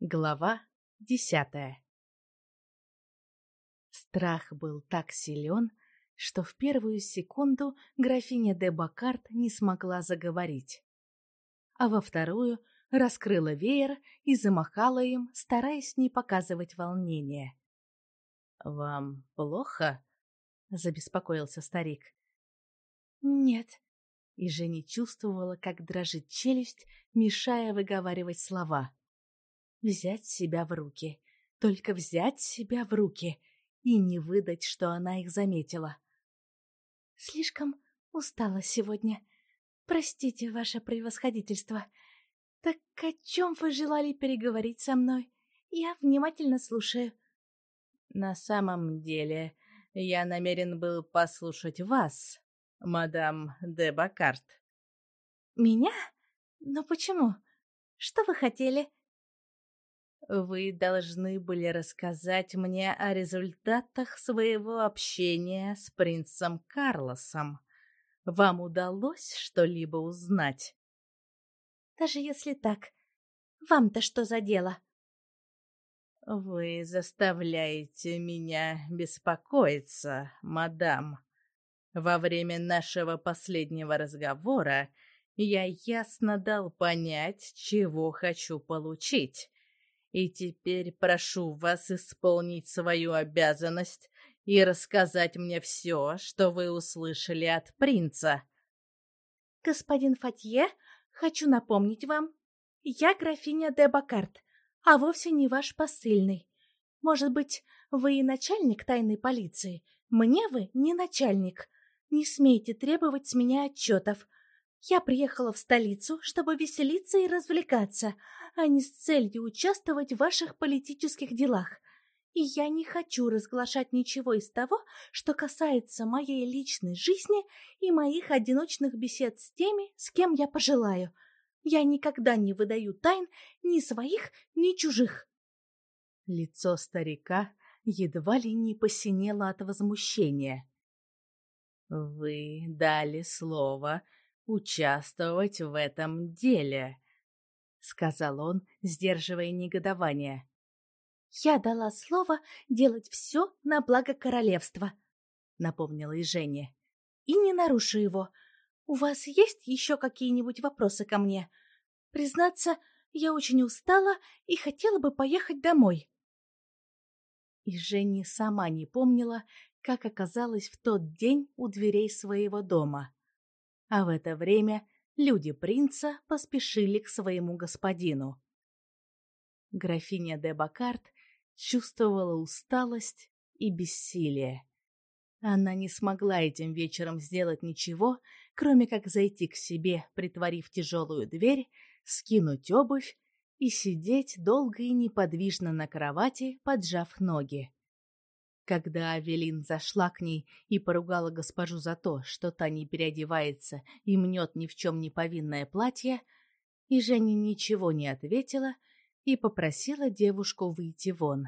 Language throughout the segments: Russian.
Глава десятая Страх был так силен, что в первую секунду графиня де Бакарт не смогла заговорить. А во вторую раскрыла веер и замахала им, стараясь не показывать волнения. «Вам плохо?» — забеспокоился старик. «Нет». И Женя чувствовала, как дрожит челюсть, мешая выговаривать слова. Взять себя в руки. Только взять себя в руки и не выдать, что она их заметила. «Слишком устала сегодня. Простите, ваше превосходительство. Так о чем вы желали переговорить со мной? Я внимательно слушаю». «На самом деле, я намерен был послушать вас, мадам де Бакарт». «Меня? Но почему? Что вы хотели?» Вы должны были рассказать мне о результатах своего общения с принцем Карлосом. Вам удалось что-либо узнать? Даже если так, вам-то что за дело? Вы заставляете меня беспокоиться, мадам. Во время нашего последнего разговора я ясно дал понять, чего хочу получить и теперь прошу вас исполнить свою обязанность и рассказать мне все, что вы услышали от принца. Господин Фатье, хочу напомнить вам, я графиня де Бакарт, а вовсе не ваш посыльный. Может быть, вы и начальник тайной полиции, мне вы не начальник. Не смейте требовать с меня отчетов. Я приехала в столицу, чтобы веселиться и развлекаться, а не с целью участвовать в ваших политических делах. И я не хочу разглашать ничего из того, что касается моей личной жизни и моих одиночных бесед с теми, с кем я пожелаю. Я никогда не выдаю тайн ни своих, ни чужих. Лицо старика едва ли не посинело от возмущения. «Вы дали слово участвовать в этом деле», — сказал он, сдерживая негодование. «Я дала слово делать все на благо королевства», — напомнила и Женя. «И не нарушу его. У вас есть еще какие-нибудь вопросы ко мне? Признаться, я очень устала и хотела бы поехать домой». И Женя сама не помнила, как оказалась в тот день у дверей своего дома. А в это время люди принца поспешили к своему господину. Графиня де Бакарт чувствовала усталость и бессилие. Она не смогла этим вечером сделать ничего, кроме как зайти к себе, притворив тяжелую дверь, скинуть обувь и сидеть долго и неподвижно на кровати, поджав ноги. Когда Авелин зашла к ней и поругала госпожу за то, что та не переодевается и мнет ни в чем не повинное платье, и Женя ничего не ответила и попросила девушку выйти вон.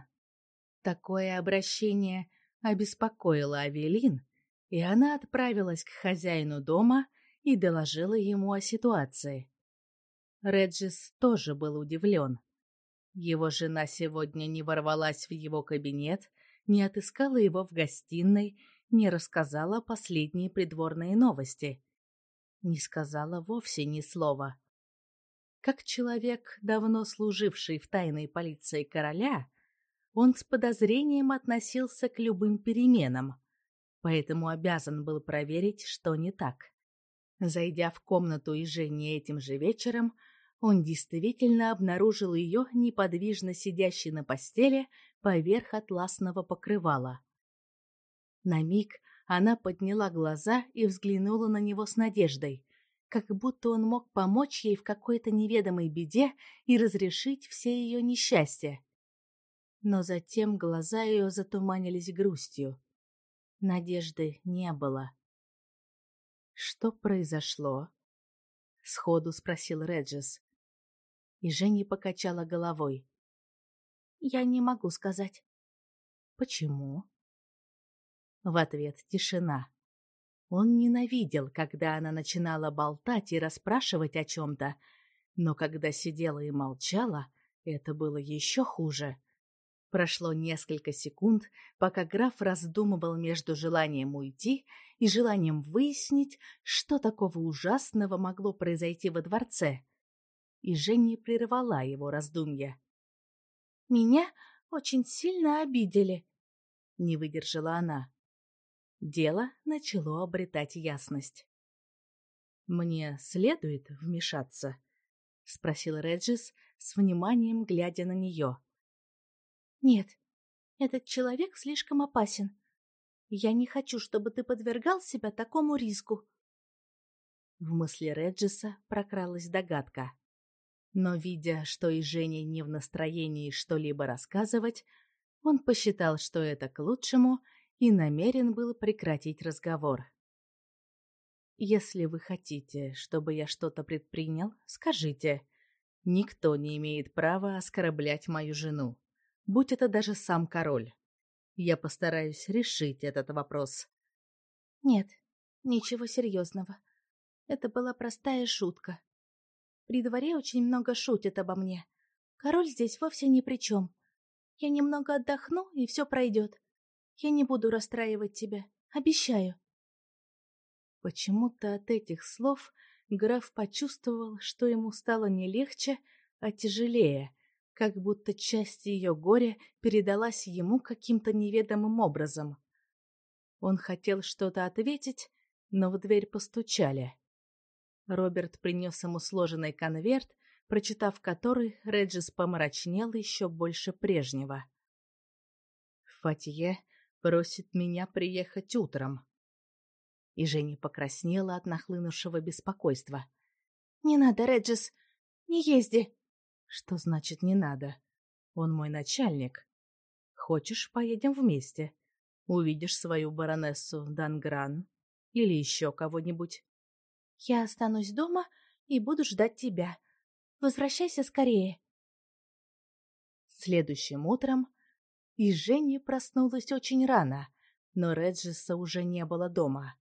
Такое обращение обеспокоило Авелин, и она отправилась к хозяину дома и доложила ему о ситуации. Реджис тоже был удивлен. Его жена сегодня не ворвалась в его кабинет, не отыскала его в гостиной, не рассказала последние придворные новости. Не сказала вовсе ни слова. Как человек, давно служивший в тайной полиции короля, он с подозрением относился к любым переменам, поэтому обязан был проверить, что не так. Зайдя в комнату и Жени этим же вечером, он действительно обнаружил ее неподвижно сидящей на постели поверх атласного покрывала. На миг она подняла глаза и взглянула на него с надеждой, как будто он мог помочь ей в какой-то неведомой беде и разрешить все ее несчастья. Но затем глаза ее затуманились грустью. Надежды не было. «Что произошло?» — сходу спросил Реджес. И Женя покачала головой. «Я не могу сказать». «Почему?» В ответ тишина. Он ненавидел, когда она начинала болтать и расспрашивать о чем-то, но когда сидела и молчала, Это было еще хуже. Прошло несколько секунд, пока граф раздумывал между желанием уйти и желанием выяснить, что такого ужасного могло произойти во дворце. И Женя прервала его раздумья. «Меня очень сильно обидели», — не выдержала она. Дело начало обретать ясность. «Мне следует вмешаться?» — спросил Реджис с вниманием, глядя на нее. «Нет, этот человек слишком опасен. Я не хочу, чтобы ты подвергал себя такому риску». В мысли Реджиса прокралась догадка. Но, видя, что и Женя не в настроении что-либо рассказывать, он посчитал, что это к лучшему, и намерен был прекратить разговор. «Если вы хотите, чтобы я что-то предпринял, скажите. Никто не имеет права оскорблять мою жену, будь это даже сам король. Я постараюсь решить этот вопрос». «Нет, ничего серьезного. Это была простая шутка. При дворе очень много шутят обо мне. Король здесь вовсе ни при чем. Я немного отдохну, и все пройдет. Я не буду расстраивать тебя. Обещаю. Почему-то от этих слов граф почувствовал, что ему стало не легче, а тяжелее, как будто часть ее горя передалась ему каким-то неведомым образом. Он хотел что-то ответить, но в дверь постучали. Роберт принес ему сложенный конверт, прочитав который, Реджис помрачнел еще больше прежнего. «Фатье просит меня приехать утром». И Женя покраснела от нахлынувшего беспокойства. «Не надо, Реджис, не езди!» «Что значит «не надо»? Он мой начальник. Хочешь, поедем вместе? Увидишь свою баронессу Дангран или еще кого-нибудь?» Я останусь дома и буду ждать тебя. Возвращайся скорее. Следующим утром и Женя проснулась очень рано, но Реджиса уже не было дома.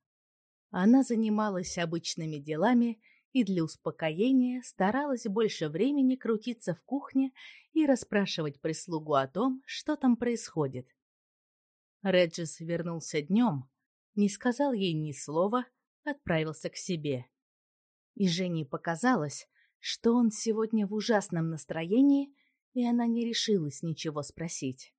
Она занималась обычными делами и для успокоения старалась больше времени крутиться в кухне и расспрашивать прислугу о том, что там происходит. Реджис вернулся днем, не сказал ей ни слова, отправился к себе. И Жене показалось, что он сегодня в ужасном настроении, и она не решилась ничего спросить.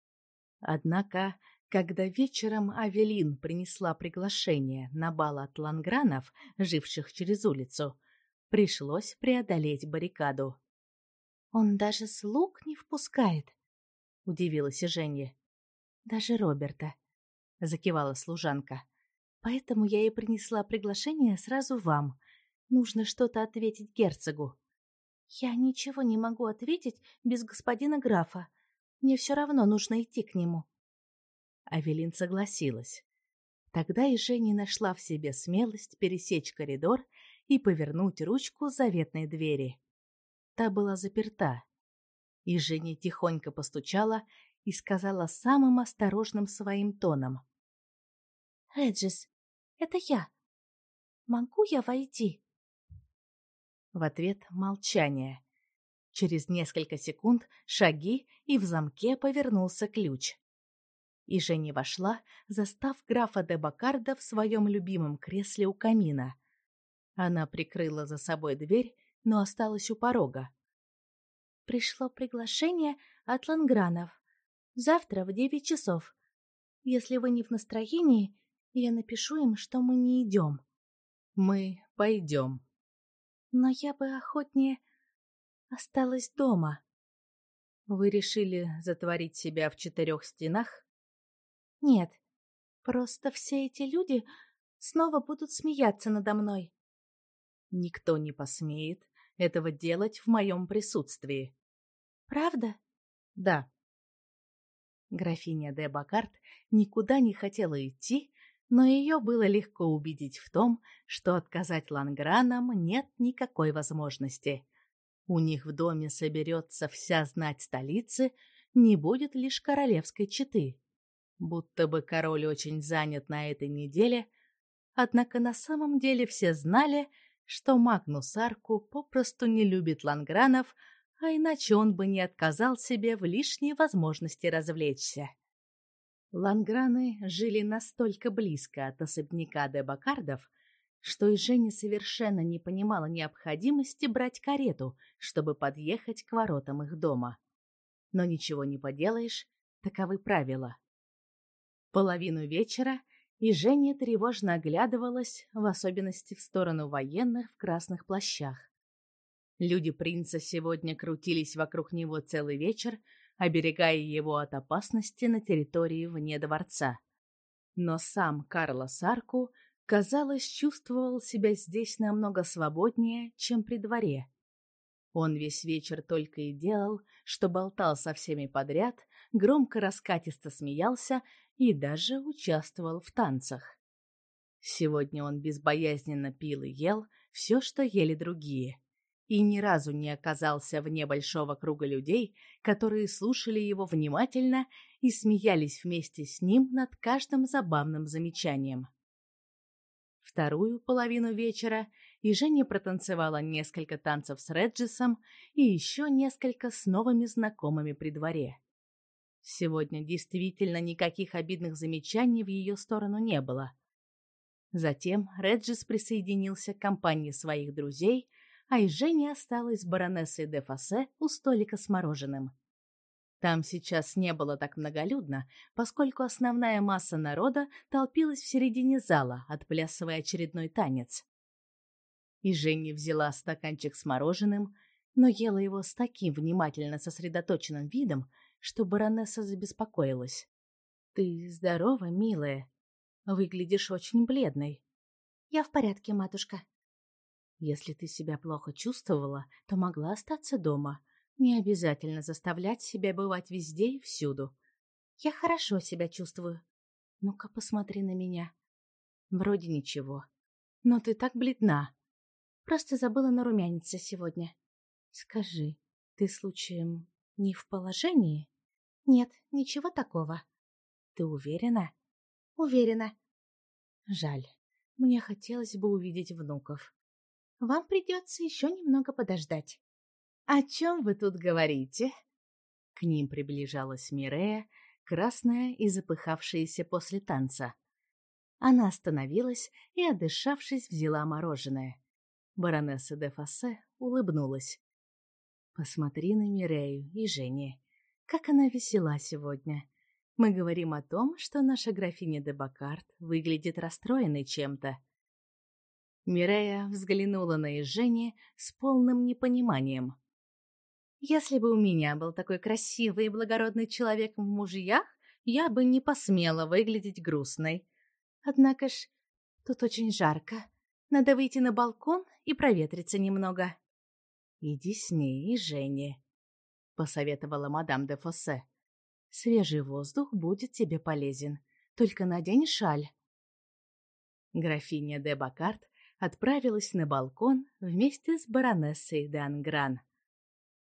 Однако, когда вечером Авелин принесла приглашение на бал от лангранов, живших через улицу, пришлось преодолеть баррикаду. «Он даже слуг не впускает», — удивилась Женя. «Даже Роберта», — закивала служанка. Поэтому я и принесла приглашение сразу вам. Нужно что-то ответить герцогу. Я ничего не могу ответить без господина графа. Мне все равно нужно идти к нему. Авелин согласилась. Тогда и Женя нашла в себе смелость пересечь коридор и повернуть ручку заветной двери. Та была заперта. И Женя тихонько постучала и сказала самым осторожным своим тоном. «Реджис, это я. Могу я войти?» В ответ молчание. Через несколько секунд шаги, и в замке повернулся ключ. И Женя вошла, застав графа де Бакарда в своем любимом кресле у камина. Она прикрыла за собой дверь, но осталась у порога. «Пришло приглашение от Лангранов. Завтра в девять часов. Если вы не в настроении, я напишу им, что мы не идем. Мы пойдем. Но я бы охотнее осталась дома. Вы решили затворить себя в четырех стенах? Нет, просто все эти люди снова будут смеяться надо мной. Никто не посмеет этого делать в моем присутствии. Правда? Да. Графиня де Бакарт никуда не хотела идти, но ее было легко убедить в том, что отказать Лангранам нет никакой возможности. У них в доме соберется вся знать столицы, не будет лишь королевской четы. Будто бы король очень занят на этой неделе, однако на самом деле все знали, что Магнус Арку попросту не любит лангранов, а иначе он бы не отказал себе в лишней возможности развлечься. Ланграны жили настолько близко от особняка де Бакардов, что Эжени совершенно не понимала необходимости брать карету, чтобы подъехать к воротам их дома. Но ничего не поделаешь, таковы правила. Половину вечера и Женя тревожно оглядывалась, в особенности в сторону военных в красных плащах. Люди принца сегодня крутились вокруг него целый вечер, оберегая его от опасности на территории вне дворца. Но сам Карло Сарку, казалось, чувствовал себя здесь намного свободнее, чем при дворе. Он весь вечер только и делал, что болтал со всеми подряд, громко раскатисто смеялся и даже участвовал в танцах. Сегодня он безбоязненно пил и ел все, что ели другие, и ни разу не оказался вне большого круга людей, которые слушали его внимательно и смеялись вместе с ним над каждым забавным замечанием. Вторую половину вечера и Женя протанцевала несколько танцев с Реджисом и еще несколько с новыми знакомыми при дворе. Сегодня действительно никаких обидных замечаний в ее сторону не было. Затем Реджис присоединился к компании своих друзей, а и Женя осталась с баронессой де Фассе у столика с мороженым. Там сейчас не было так многолюдно, поскольку основная масса народа толпилась в середине зала, отплясывая очередной танец. И Женя взяла стаканчик с мороженым, но ела его с таким внимательно сосредоточенным видом, что баронесса забеспокоилась. «Ты здорова, милая? Выглядишь очень бледной». «Я в порядке, матушка». «Если ты себя плохо чувствовала, то могла остаться дома. Не обязательно заставлять себя бывать везде и всюду. Я хорошо себя чувствую. Ну-ка, посмотри на меня. Вроде ничего. Но ты так бледна. Просто забыла нарумяниться сегодня. Скажи, ты случаем не в положении? Нет, ничего такого. Ты уверена? Уверена. Жаль. Мне хотелось бы увидеть внуков. Вам придется еще немного подождать. О чем вы тут говорите? К ним приближалась Мирея, красная и запыхавшаяся после танца. Она остановилась и, отдышавшись, взяла мороженое. Баронесса де Фассе улыбнулась. Посмотри на Мирею и Жене. Как она весела сегодня. Мы говорим о том, что наша графиня де Бакарт выглядит расстроенной чем-то. Мирея взглянула на Ежени с полным непониманием. «Если бы у меня был такой красивый и благородный человек в мужьях, я бы не посмела выглядеть грустной. Однако ж, тут очень жарко. Надо выйти на балкон и проветриться немного». «Иди с ней и Жене», — посоветовала мадам де Фоссе. «Свежий воздух будет тебе полезен. Только надень шаль». Графиня де Бакарт отправилась на балкон вместе с баронессой де Ангран.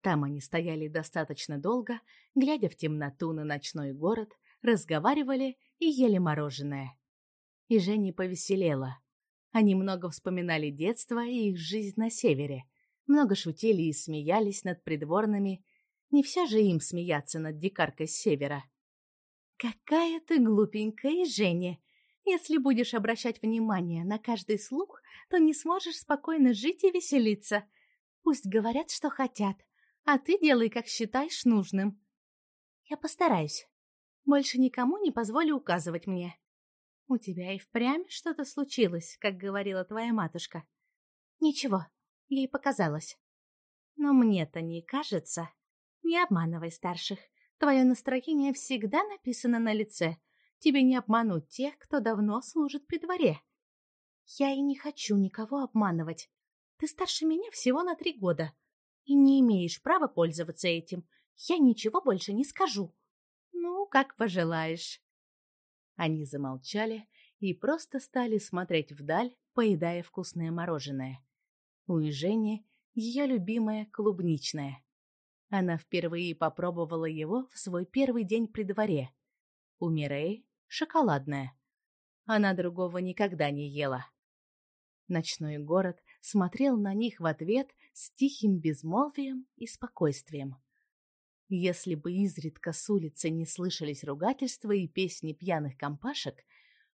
Там они стояли достаточно долго, глядя в темноту на ночной город, разговаривали и ели мороженое. И Женя повеселела. Они много вспоминали детство и их жизнь на севере — много шутили и смеялись над придворными. Не все же им смеяться над дикаркой с севера. «Какая ты глупенькая, Женя! Если будешь обращать внимание на каждый слух, то не сможешь спокойно жить и веселиться. Пусть говорят, что хотят, а ты делай, как считаешь нужным». «Я постараюсь. Больше никому не позволю указывать мне». «У тебя и впрямь что-то случилось, как говорила твоя матушка?» «Ничего, Ей показалось. Но мне-то не кажется. Не обманывай старших. Твое настроение всегда написано на лице. Тебе не обмануть тех, кто давно служит при дворе. Я и не хочу никого обманывать. Ты старше меня всего на три года. И не имеешь права пользоваться этим. Я ничего больше не скажу. Ну, как пожелаешь. Они замолчали и просто стали смотреть вдаль, поедая вкусное мороженое. У Жени ее любимое клубничное. Она впервые попробовала его в свой первый день при дворе. У Мирей шоколадное. Она другого никогда не ела. Ночной город смотрел на них в ответ с тихим безмолвием и спокойствием. Если бы изредка с улицы не слышались ругательства и песни пьяных компашек,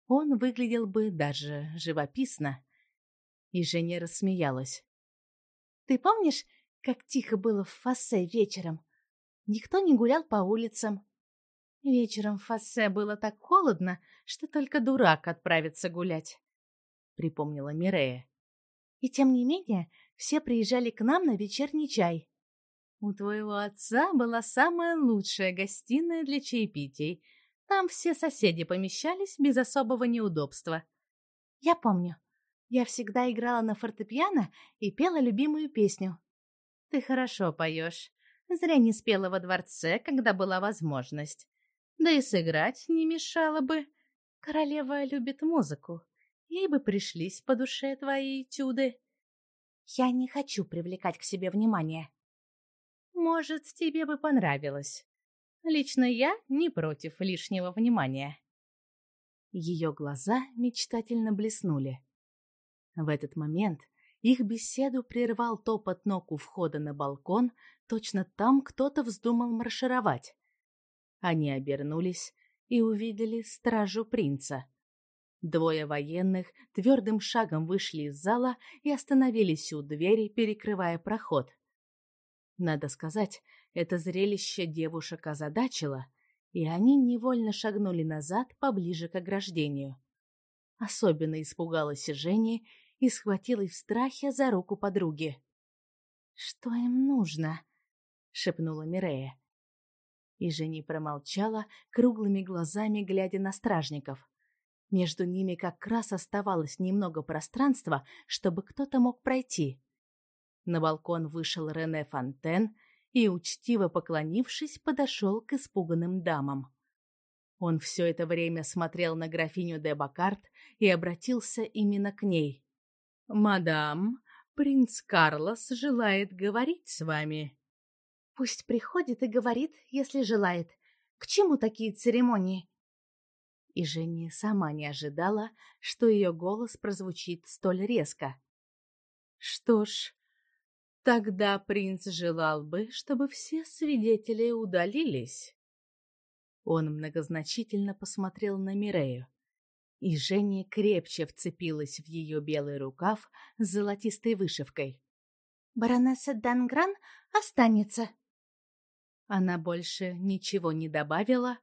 он выглядел бы даже живописно. И Женя рассмеялась. «Ты помнишь, как тихо было в Фассе вечером? Никто не гулял по улицам. Вечером в Фассе было так холодно, что только дурак отправится гулять», — припомнила Мирея. «И тем не менее, все приезжали к нам на вечерний чай. У твоего отца была самая лучшая гостиная для чаепитий. Там все соседи помещались без особого неудобства. Я помню. Я всегда играла на фортепиано и пела любимую песню. Ты хорошо поешь. Зря не спела во дворце, когда была возможность. Да и сыграть не мешало бы. Королева любит музыку. Ей бы пришлись по душе твои этюды. Я не хочу привлекать к себе внимание, может, тебе бы понравилось. Лично я не против лишнего внимания. Ее глаза мечтательно блеснули. В этот момент их беседу прервал топот ног у входа на балкон, точно там кто-то вздумал маршировать. Они обернулись и увидели стражу принца. Двое военных твердым шагом вышли из зала и остановились у двери, перекрывая проход. Надо сказать, это зрелище девушек озадачило, и они невольно шагнули назад поближе к ограждению. Особенно испугалась Женя и схватила в страхе за руку подруги. «Что им нужно?» — шепнула Мирея. И Жени промолчала, круглыми глазами глядя на стражников. Между ними как раз оставалось немного пространства, чтобы кто-то мог пройти. На балкон вышел Рене Фонтен и, учтиво поклонившись, подошел к испуганным дамам. Он все это время смотрел на графиню де Бакарт и обратился именно к ней. «Мадам, принц Карлос желает говорить с вами». «Пусть приходит и говорит, если желает. К чему такие церемонии?» И Женя сама не ожидала, что ее голос прозвучит столь резко. «Что ж, Тогда принц желал бы, чтобы все свидетели удалились. Он многозначительно посмотрел на Мирею, и Женя крепче вцепилась в ее белый рукав с золотистой вышивкой. «Баронесса Дангран останется». Она больше ничего не добавила,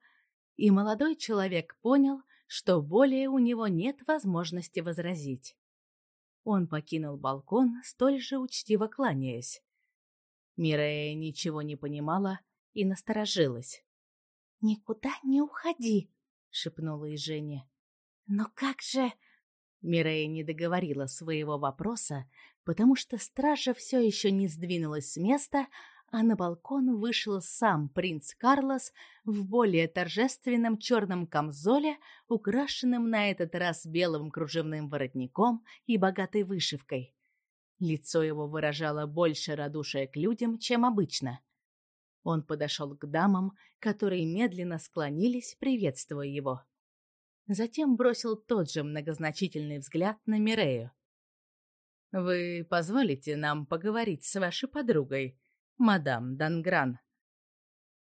и молодой человек понял, что более у него нет возможности возразить. Он покинул балкон, столь же учтиво кланяясь. Мирея ничего не понимала и насторожилась. «Никуда не уходи», — шепнула и Женя. «Но как же...» Мирея не договорила своего вопроса, потому что стража все еще не сдвинулась с места, а на балкон вышел сам принц Карлос в более торжественном черном камзоле, украшенном на этот раз белым кружевным воротником и богатой вышивкой. Лицо его выражало больше радушия к людям, чем обычно. Он подошел к дамам, которые медленно склонились, приветствуя его. Затем бросил тот же многозначительный взгляд на Мирею. «Вы позволите нам поговорить с вашей подругой?» Мадам Дангран.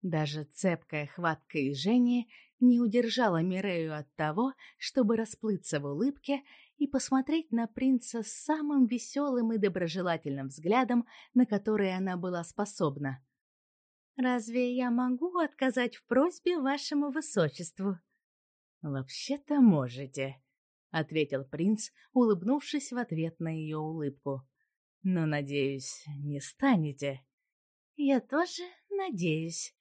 Даже цепкая хватка и Жени не удержала Мирею от того, чтобы расплыться в улыбке и посмотреть на принца с самым веселым и доброжелательным взглядом, на который она была способна. «Разве я могу отказать в просьбе вашему высочеству?» «Вообще-то можете», — ответил принц, улыбнувшись в ответ на ее улыбку. «Но, надеюсь, не станете». «Я тоже надеюсь».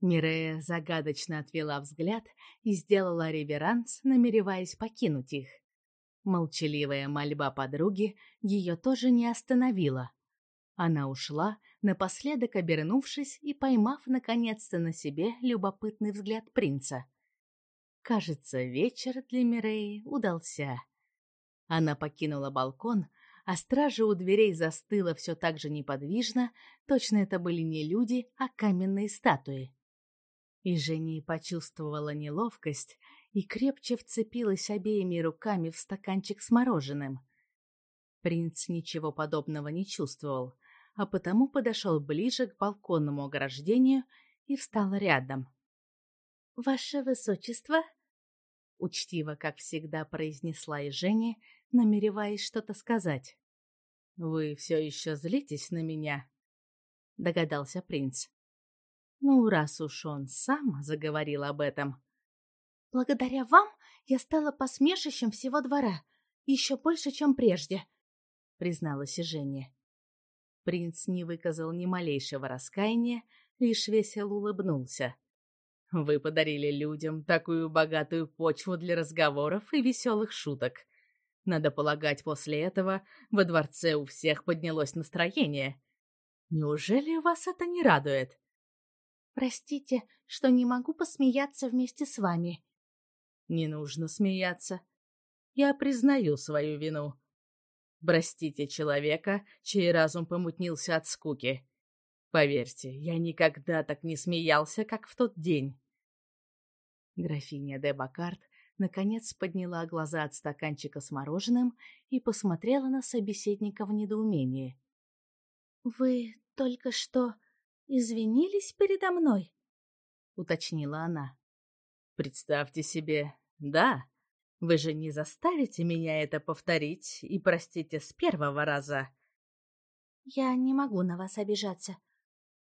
Мирея загадочно отвела взгляд и сделала реверанс, намереваясь покинуть их. Молчаливая мольба подруги ее тоже не остановила. Она ушла, напоследок обернувшись и поймав наконец-то на себе любопытный взгляд принца. Кажется, вечер для Миреи удался. Она покинула балкон, а стража у дверей застыла все так же неподвижно, точно это были не люди, а каменные статуи. И Женя почувствовала неловкость и крепче вцепилась обеими руками в стаканчик с мороженым. Принц ничего подобного не чувствовал, а потому подошел ближе к балконному ограждению и встал рядом. «Ваше Высочество!» Учтиво, как всегда, произнесла и Женя, намереваясь что-то сказать. «Вы все еще злитесь на меня?» — догадался принц. Ну, раз уж он сам заговорил об этом. «Благодаря вам я стала посмешищем всего двора, еще больше, чем прежде», — призналась и Женя. Принц не выказал ни малейшего раскаяния, лишь весело улыбнулся. «Вы подарили людям такую богатую почву для разговоров и веселых шуток. Надо полагать, после этого во дворце у всех поднялось настроение. Неужели вас это не радует?» «Простите, что не могу посмеяться вместе с вами». «Не нужно смеяться. Я признаю свою вину. Простите человека, чей разум помутнился от скуки. Поверьте, я никогда так не смеялся, как в тот день. Графиня де Бакарт наконец подняла глаза от стаканчика с мороженым и посмотрела на собеседника в недоумении. «Вы только что извинились передо мной?» — уточнила она. «Представьте себе, да, вы же не заставите меня это повторить и простите с первого раза. Я не могу на вас обижаться.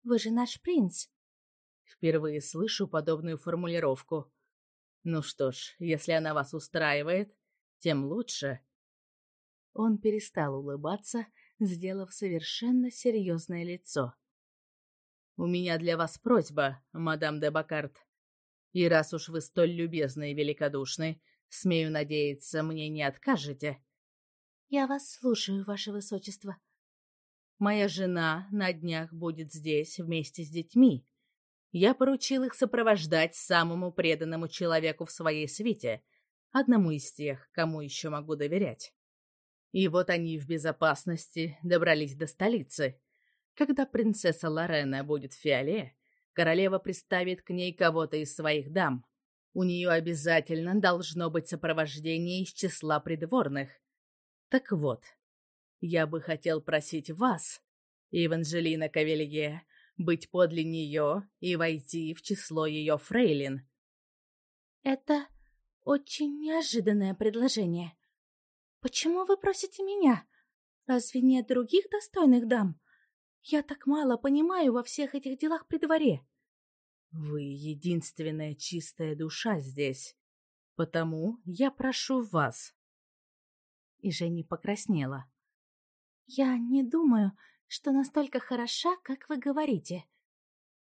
Вы же наш принц. Впервые слышу подобную формулировку. Ну что ж, если она вас устраивает, тем лучше. Он перестал улыбаться, сделав совершенно серьезное лицо. «У меня для вас просьба, мадам де Бакарт. И раз уж вы столь любезны и великодушны, Смею надеяться, мне не откажете. Я вас слушаю, ваше высочество. Моя жена на днях будет здесь вместе с детьми. Я поручил их сопровождать самому преданному человеку в своей свите, одному из тех, кому еще могу доверять. И вот они в безопасности добрались до столицы. Когда принцесса Лорена будет в Фиоле, королева приставит к ней кого-то из своих дам. У нее обязательно должно быть сопровождение из числа придворных. Так вот, я бы хотел просить вас, Еванжелина Кавелье, быть подле нее и войти в число ее фрейлин. Это очень неожиданное предложение. Почему вы просите меня? Разве нет других достойных дам? Я так мало понимаю во всех этих делах при дворе. Вы единственная чистая душа здесь, потому я прошу вас. И Женя покраснела. Я не думаю, что настолько хороша, как вы говорите.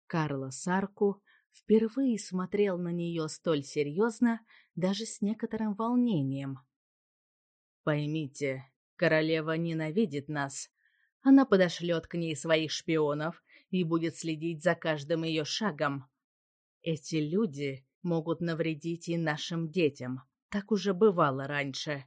Карла Сарку впервые смотрел на нее столь серьезно, даже с некоторым волнением. Поймите, королева ненавидит нас. Она подошлет к ней своих шпионов и будет следить за каждым ее шагом. Эти люди могут навредить и нашим детям. Так уже бывало раньше.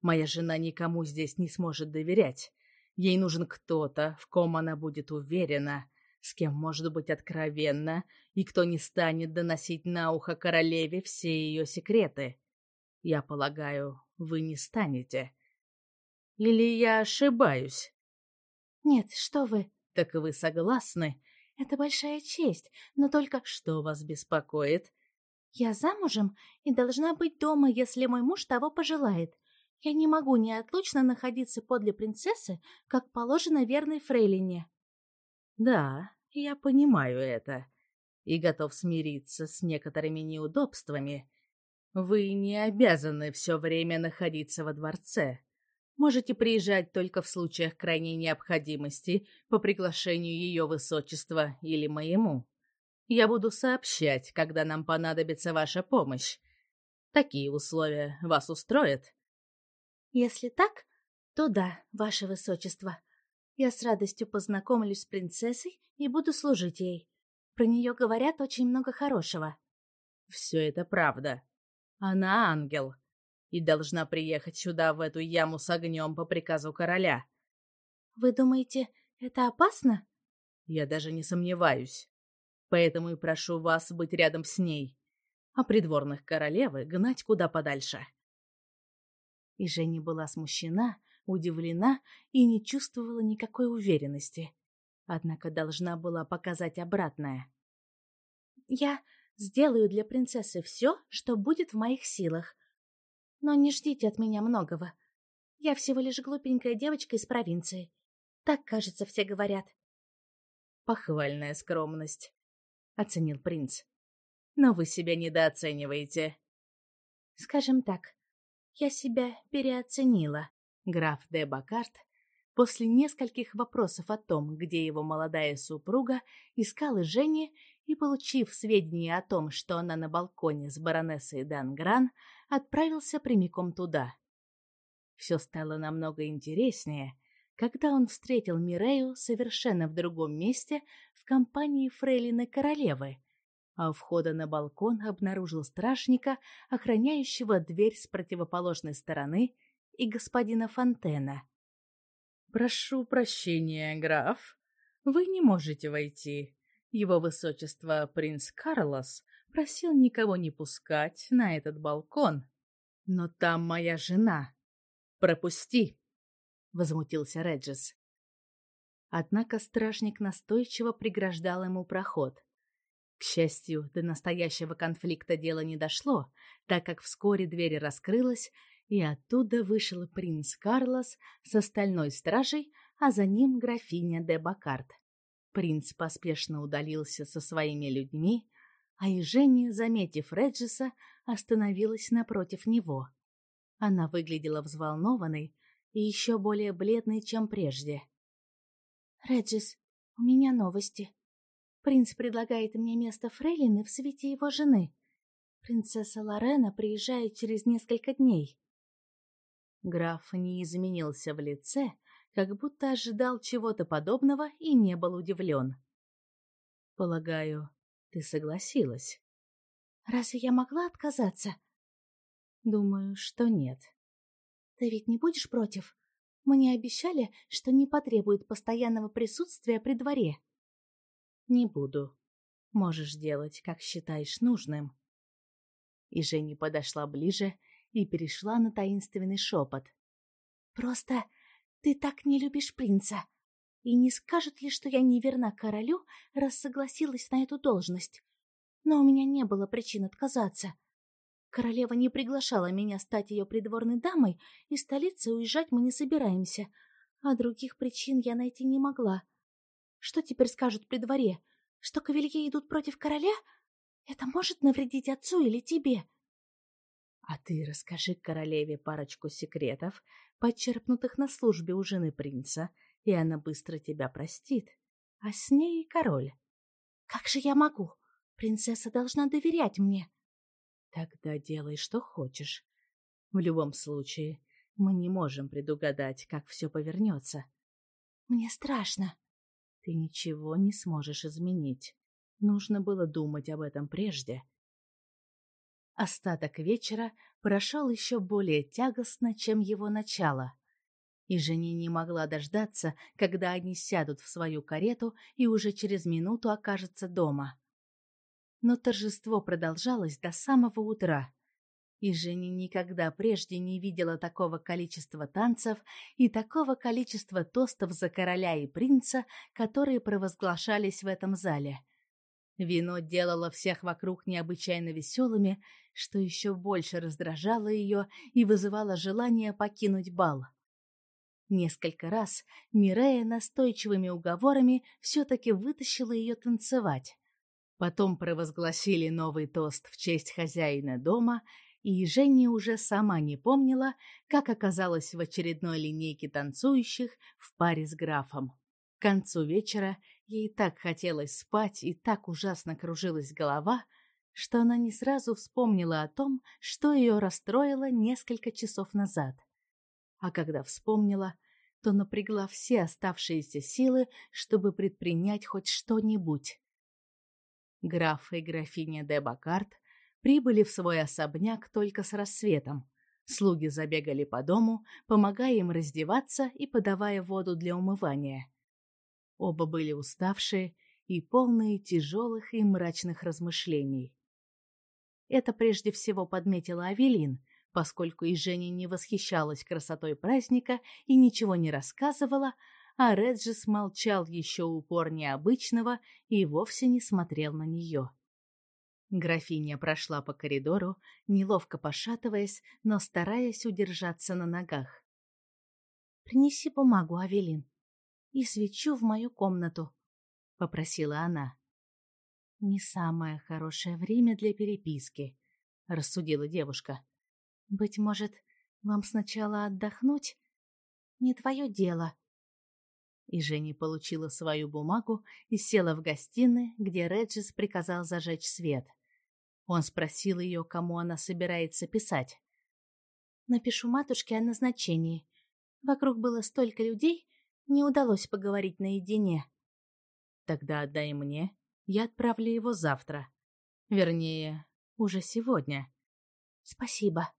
Моя жена никому здесь не сможет доверять. Ей нужен кто-то, в ком она будет уверена, с кем может быть откровенна, и кто не станет доносить на ухо королеве все ее секреты. Я полагаю, вы не станете. Или я ошибаюсь? Нет, что вы. Так вы согласны? Это большая честь, но только... Что вас беспокоит? Я замужем и должна быть дома, если мой муж того пожелает. Я не могу неотлучно находиться подле принцессы, как положено верной фрейлине. Да, я понимаю это и готов смириться с некоторыми неудобствами. Вы не обязаны все время находиться во дворце. Можете приезжать только в случаях крайней необходимости по приглашению ее высочества или моему. Я буду сообщать, когда нам понадобится ваша помощь. Такие условия вас устроят? Если так, то да, ваше высочество. Я с радостью познакомлюсь с принцессой и буду служить ей. Про нее говорят очень много хорошего. Все это правда. Она ангел и должна приехать сюда, в эту яму с огнем по приказу короля. Вы думаете, это опасно? Я даже не сомневаюсь. Поэтому и прошу вас быть рядом с ней, а придворных королевы гнать куда подальше. И Женя была смущена, удивлена и не чувствовала никакой уверенности. Однако должна была показать обратное. «Я сделаю для принцессы все, что будет в моих силах. Но не ждите от меня многого. Я всего лишь глупенькая девочка из провинции. Так, кажется, все говорят». «Похвальная скромность», — оценил принц. «Но вы себя недооцениваете». «Скажем так, я себя переоценила». Граф де Бакарт после нескольких вопросов о том, где его молодая супруга, искал Жене и, получив сведения о том, что она на балконе с баронессой Дангран, отправился прямиком туда. Все стало намного интереснее, когда он встретил Мирею совершенно в другом месте в компании фрейлины королевы, а у входа на балкон обнаружил стражника, охраняющего дверь с противоположной стороны, и господина Фонтена. «Прошу прощения, граф, вы не можете войти. Его высочество принц Карлос просил никого не пускать на этот балкон. Но там моя жена. Пропусти!» — возмутился Реджис. Однако стражник настойчиво преграждал ему проход. К счастью, до настоящего конфликта дело не дошло, так как вскоре дверь раскрылась, и оттуда вышел принц Карлос с остальной стражей, а за ним графиня де Бакарт. Принц поспешно удалился со своими людьми, а Ежения, заметив Реджиса, остановилась напротив него. Она выглядела взволнованной и еще более бледной, чем прежде. «Реджис, у меня новости», Принц предлагает мне место фрейлины в свете его жены. Принцесса Лорена приезжает через несколько дней. Граф не изменился в лице, как будто ожидал чего-то подобного и не был удивлен. «Полагаю, ты согласилась?» «Разве я могла отказаться?» «Думаю, что нет». «Ты ведь не будешь против? Мне обещали, что не потребует постоянного присутствия при дворе». «Не буду. Можешь делать, как считаешь нужным». И Женя подошла ближе и перешла на таинственный шепот. «Просто ты так не любишь принца. И не скажет ли, что я не верна королю, раз согласилась на эту должность? Но у меня не было причин отказаться. Королева не приглашала меня стать ее придворной дамой, и столицы уезжать мы не собираемся, а других причин я найти не могла. Что теперь скажут при дворе? Что кавелье идут против короля? Это может навредить отцу или тебе? А ты расскажи королеве парочку секретов, подчерпнутых на службе у жены принца, и она быстро тебя простит. А с ней и король. Как же я могу? Принцесса должна доверять мне. Тогда делай, что хочешь. В любом случае, мы не можем предугадать, как все повернется. Мне страшно ты ничего не сможешь изменить. Нужно было думать об этом прежде. Остаток вечера прошел еще более тягостно, чем его начало. И Жени не могла дождаться, когда они сядут в свою карету и уже через минуту окажутся дома. Но торжество продолжалось до самого утра и Женя никогда прежде не видела такого количества танцев и такого количества тостов за короля и принца, которые провозглашались в этом зале. Вино делало всех вокруг необычайно веселыми, что еще больше раздражало ее и вызывало желание покинуть бал. Несколько раз Мирея настойчивыми уговорами все-таки вытащила ее танцевать. Потом провозгласили новый тост в честь хозяина дома — и Женя уже сама не помнила, как оказалась в очередной линейке танцующих в паре с графом. К концу вечера ей так хотелось спать и так ужасно кружилась голова, что она не сразу вспомнила о том, что ее расстроило несколько часов назад. А когда вспомнила, то напрягла все оставшиеся силы, чтобы предпринять хоть что-нибудь. Граф и графиня де Бакарт прибыли в свой особняк только с рассветом. Слуги забегали по дому, помогая им раздеваться и подавая воду для умывания. Оба были уставшие и полные тяжелых и мрачных размышлений. Это прежде всего подметила Авелин, Поскольку и Женя не восхищалась красотой праздника и ничего не рассказывала, а Реджис молчал еще упорнее обычного и вовсе не смотрел на нее. Графиня прошла по коридору, неловко пошатываясь, но стараясь удержаться на ногах. «Принеси бумагу, Авелин, и свечу в мою комнату», — попросила она. «Не самое хорошее время для переписки», — рассудила девушка. «Быть может, вам сначала отдохнуть? Не твое дело», и Женя получила свою бумагу и села в гостиной, где Реджис приказал зажечь свет. Он спросил ее, кому она собирается писать. «Напишу матушке о назначении. Вокруг было столько людей, не удалось поговорить наедине». «Тогда отдай мне, я отправлю его завтра. Вернее, уже сегодня». «Спасибо».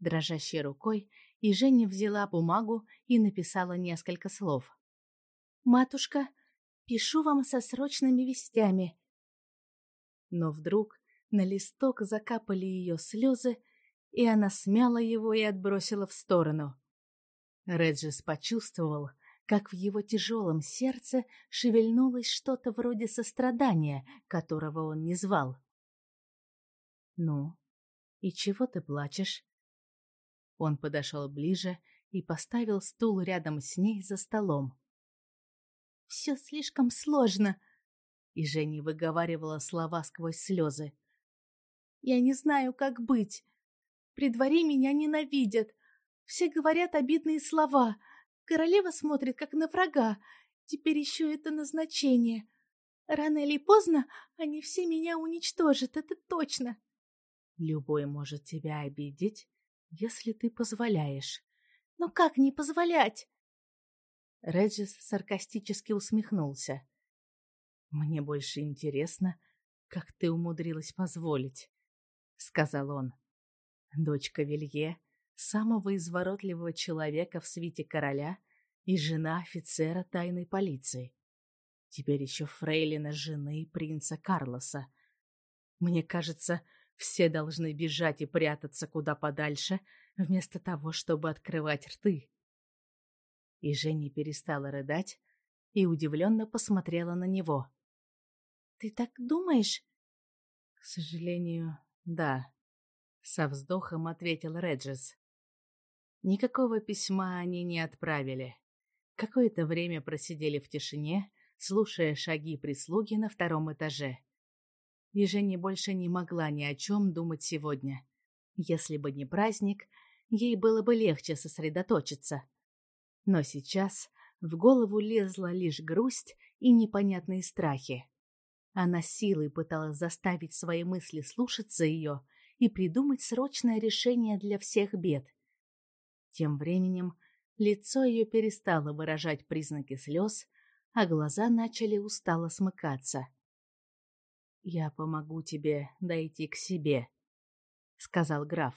Дрожащей рукой и Женя взяла бумагу и написала несколько слов. «Матушка, пишу вам со срочными вестями». Но вдруг на листок закапали ее слезы, и она смяла его и отбросила в сторону. Реджис почувствовал, как в его тяжелом сердце шевельнулось что-то вроде сострадания, которого он не звал. «Ну, и чего ты плачешь?» Он подошел ближе и поставил стул рядом с ней за столом. «Все слишком сложно», — и Женя выговаривала слова сквозь слезы. «Я не знаю, как быть. При дворе меня ненавидят. Все говорят обидные слова. Королева смотрит, как на врага. Теперь еще это назначение. Рано или поздно они все меня уничтожат, это точно». «Любой может тебя обидеть, если ты позволяешь. Но как не позволять? Реджис саркастически усмехнулся. Мне больше интересно, как ты умудрилась позволить, сказал он. Дочка Вилье, самого изворотливого человека в свите короля и жена офицера тайной полиции. Теперь еще фрейлина жены принца Карлоса. Мне кажется, все должны бежать и прятаться куда подальше, вместо того, чтобы открывать рты. И Женя перестала рыдать и удивленно посмотрела на него. «Ты так думаешь?» «К сожалению, да», — со вздохом ответил Реджис. Никакого письма они не отправили. Какое-то время просидели в тишине, слушая шаги прислуги на втором этаже и Женя больше не могла ни о чем думать сегодня. Если бы не праздник, ей было бы легче сосредоточиться. Но сейчас в голову лезла лишь грусть и непонятные страхи. Она силой пыталась заставить свои мысли слушаться ее и придумать срочное решение для всех бед. Тем временем лицо ее перестало выражать признаки слез, а глаза начали устало смыкаться. «Я помогу тебе дойти к себе», — сказал граф.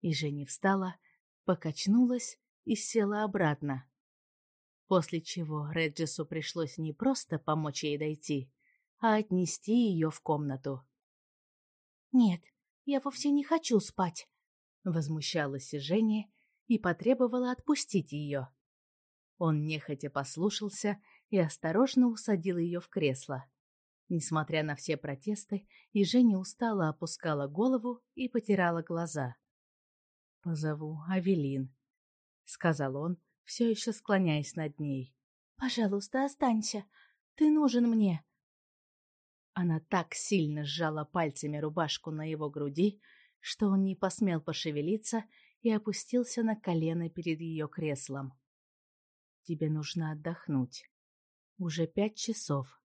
И Женя встала, покачнулась и села обратно. После чего Реджису пришлось не просто помочь ей дойти, а отнести ее в комнату. «Нет, я вовсе не хочу спать», — возмущалась Женя и потребовала отпустить ее. Он нехотя послушался и осторожно усадил ее в кресло. Несмотря на все протесты, и Женя устало опускала голову и потирала глаза. «Позову Авелин», — сказал он, все еще склоняясь над ней. «Пожалуйста, останься. Ты нужен мне». Она так сильно сжала пальцами рубашку на его груди, что он не посмел пошевелиться и опустился на колено перед ее креслом. «Тебе нужно отдохнуть. Уже пять часов.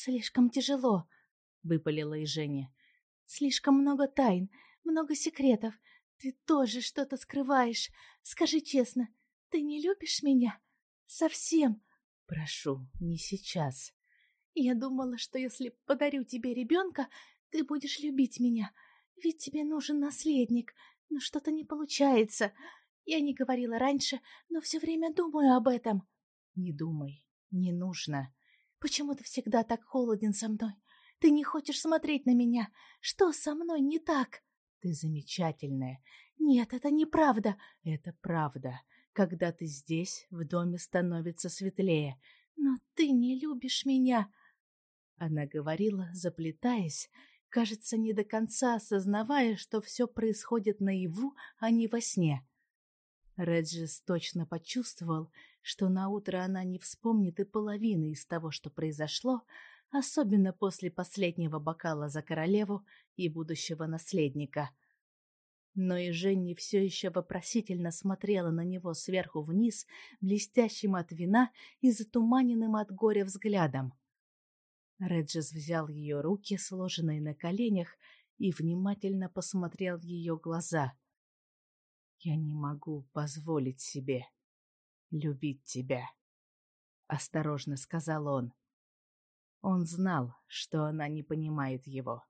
«Слишком тяжело», — выпалила и Женя. «Слишком много тайн, много секретов. Ты тоже что-то скрываешь. Скажи честно, ты не любишь меня? Совсем?» «Прошу, не сейчас». «Я думала, что если подарю тебе ребенка, ты будешь любить меня. Ведь тебе нужен наследник, но что-то не получается. Я не говорила раньше, но все время думаю об этом». «Не думай, не нужно», Почему ты всегда так холоден со мной? Ты не хочешь смотреть на меня? Что со мной не так?» Ты замечательная. Нет, это неправда. Это правда. Когда ты здесь, в доме становится светлее. Но ты не любишь меня. Она говорила, заплетаясь, кажется, не до конца осознавая, что все происходит наяву, а не во сне. Реджис точно почувствовал, что на утро она не вспомнит и половины из того, что произошло, особенно после последнего бокала за королеву и будущего наследника. Но и Женни все еще вопросительно смотрела на него сверху вниз, блестящим от вина и затуманенным от горя взглядом. Реджис взял ее руки, сложенные на коленях, и внимательно посмотрел в ее глаза. «Я не могу позволить себе любить тебя», — осторожно сказал он. Он знал, что она не понимает его.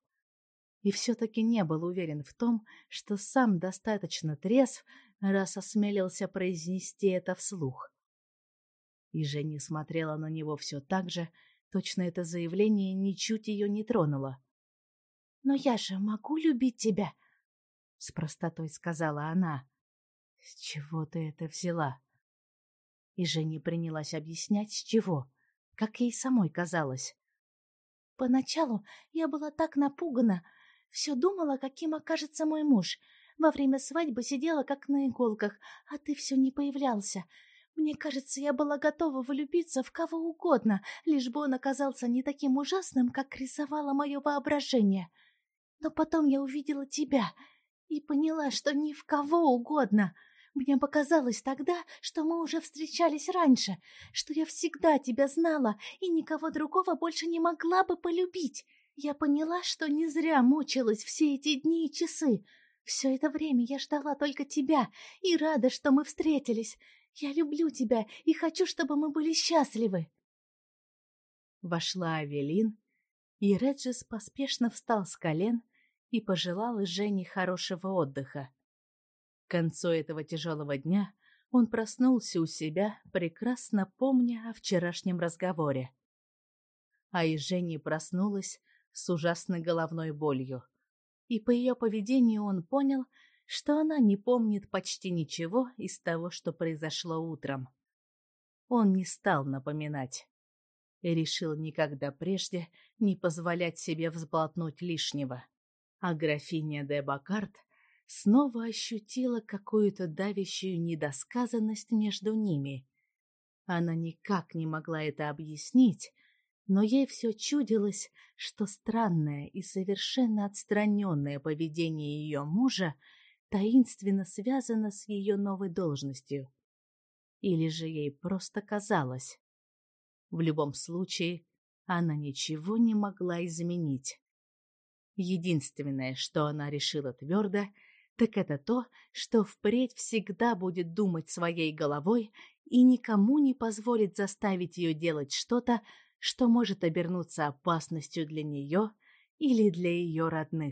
И все-таки не был уверен в том, что сам достаточно трезв, раз осмелился произнести это вслух. И Женя смотрела на него все так же, точно это заявление ничуть ее не тронуло. «Но я же могу любить тебя!» — с простотой сказала она. «С чего ты это взяла?» И Женя принялась объяснять, с чего, как ей самой казалось. Поначалу я была так напугана, все думала, каким окажется мой муж. Во время свадьбы сидела как на иголках, а ты все не появлялся. Мне кажется, я была готова влюбиться в кого угодно, лишь бы он оказался не таким ужасным, как рисовало мое воображение. Но потом я увидела тебя и поняла, что ни в кого угодно — мне показалось тогда, что мы уже встречались раньше, что я всегда тебя знала и никого другого больше не могла бы полюбить. Я поняла, что не зря мучилась все эти дни и часы. Все это время я ждала только тебя и рада, что мы встретились. Я люблю тебя и хочу, чтобы мы были счастливы. Вошла Авелин, и Реджис поспешно встал с колен и пожелал Жене хорошего отдыха. К концу этого тяжелого дня он проснулся у себя, прекрасно помня о вчерашнем разговоре. А и Женя проснулась с ужасной головной болью. И по ее поведению он понял, что она не помнит почти ничего из того, что произошло утром. Он не стал напоминать и решил никогда прежде не позволять себе взболтнуть лишнего. А графиня де Бакарт снова ощутила какую-то давящую недосказанность между ними. Она никак не могла это объяснить, но ей все чудилось, что странное и совершенно отстраненное поведение ее мужа таинственно связано с ее новой должностью. Или же ей просто казалось. В любом случае, она ничего не могла изменить. Единственное, что она решила твердо — так это то, что впредь всегда будет думать своей головой и никому не позволит заставить ее делать что-то, что может обернуться опасностью для нее или для ее родных.